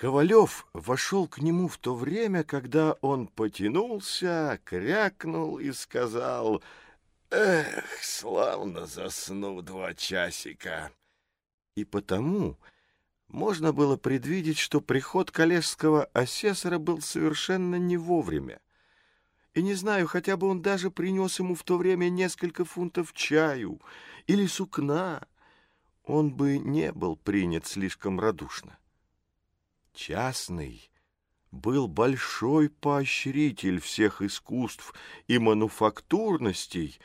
Ковалев вошел к нему в то время, когда он потянулся, крякнул и сказал, «Эх, славно засну два часика!» И потому можно было предвидеть, что приход коллежского асессора был совершенно не вовремя. И не знаю, хотя бы он даже принес ему в то время несколько фунтов чаю или сукна, он бы не был принят слишком радушно. Частный был большой поощритель всех искусств и мануфактурностей,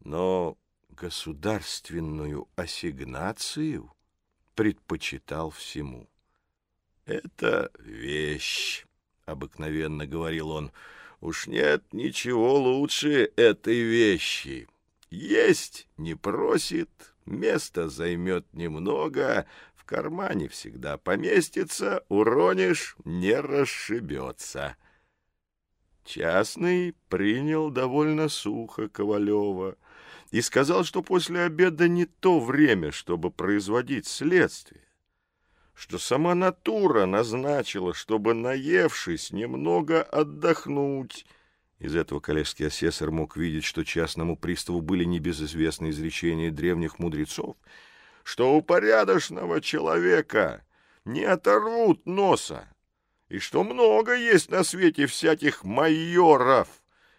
но государственную ассигнацию предпочитал всему. «Это вещь», — обыкновенно говорил он, — «уж нет ничего лучше этой вещи. Есть не просит, место займет немного, кармане всегда поместится, уронишь — не расшибется. Частный принял довольно сухо Ковалева и сказал, что после обеда не то время, чтобы производить следствие, что сама натура назначила, чтобы, наевшись, немного отдохнуть. Из этого коллежский асессор мог видеть, что частному приставу были небезызвестны изречения древних мудрецов — что у порядочного человека не оторвут носа, и что много есть на свете всяких майоров,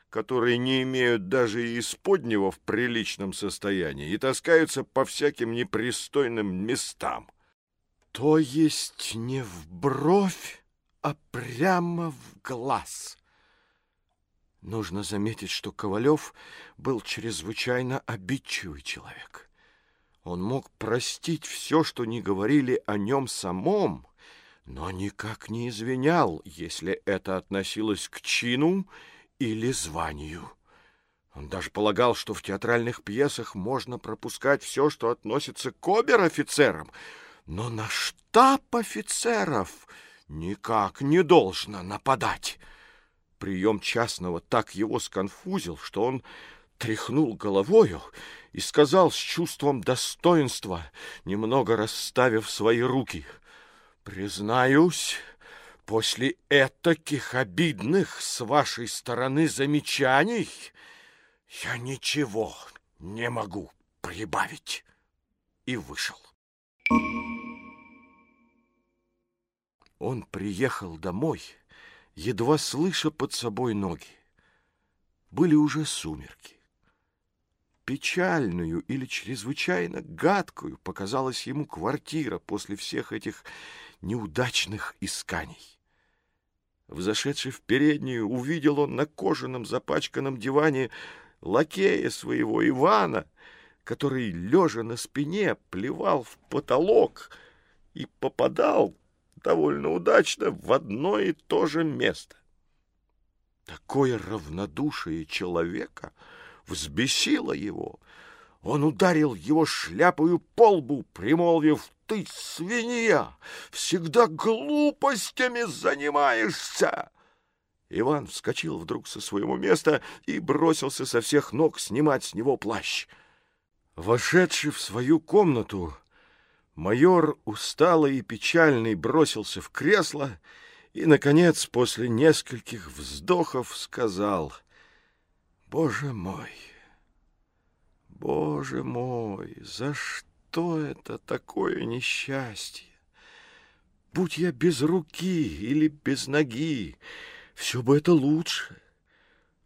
которые не имеют даже и исподнего в приличном состоянии и таскаются по всяким непристойным местам. То есть не в бровь, а прямо в глаз. Нужно заметить, что Ковалев был чрезвычайно обидчивый человек. Он мог простить все, что не говорили о нем самом, но никак не извинял, если это относилось к чину или званию. Он даже полагал, что в театральных пьесах можно пропускать все, что относится к обер-офицерам, но на штаб офицеров никак не должно нападать. Прием частного так его сконфузил, что он тряхнул головою и сказал с чувством достоинства, немного расставив свои руки, «Признаюсь, после этаких обидных с вашей стороны замечаний я ничего не могу прибавить». И вышел. Он приехал домой, едва слыша под собой ноги. Были уже сумерки печальную или чрезвычайно гадкую показалась ему квартира после всех этих неудачных исканий. Взошедший в переднюю, увидел он на кожаном запачканном диване лакея своего Ивана, который, лежа на спине, плевал в потолок и попадал довольно удачно в одно и то же место. Такое равнодушие человека — взбесило его. Он ударил его шляпою по лбу, примолвив, «Ты, свинья, всегда глупостями занимаешься!» Иван вскочил вдруг со своего места и бросился со всех ног снимать с него плащ. Вошедший в свою комнату, майор, усталый и печальный, бросился в кресло и, наконец, после нескольких вздохов сказал — Боже мой, Боже мой, за что это такое несчастье? Будь я без руки или без ноги, все бы это лучше.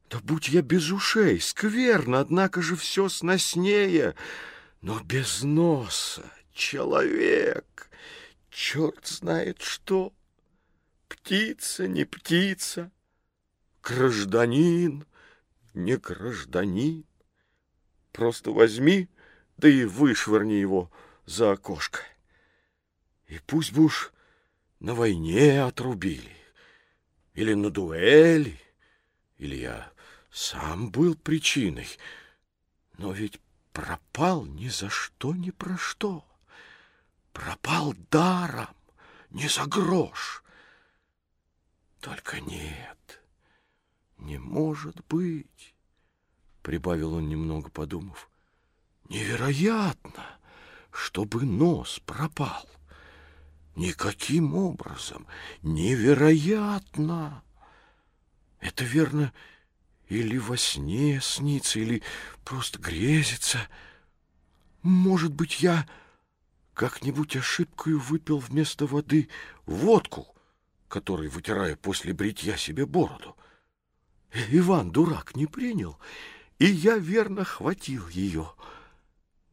Да будь я без ушей, скверно, однако же все сноснее, но без носа, человек, черт знает что, птица, не птица, гражданин — не гражданин. Просто возьми, да и вышвырни его за окошко. И пусть бы уж на войне отрубили, или на дуэли, или я сам был причиной. Но ведь пропал ни за что, ни про что. Пропал даром, не за грош. Только нет, «Не может быть!» — прибавил он, немного подумав. «Невероятно, чтобы нос пропал! Никаким образом. Невероятно. Это верно или во сне снится, или просто грезится. Может быть, я как-нибудь ошибкою выпил вместо воды водку, которой вытираю после бритья себе бороду. Иван, дурак, не принял, и я верно хватил ее.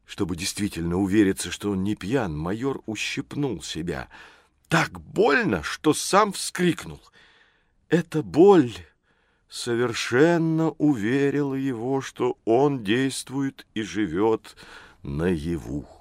Чтобы действительно увериться, что он не пьян, майор ущипнул себя. Так больно, что сам вскрикнул. Эта боль совершенно уверила его, что он действует и живет наяву.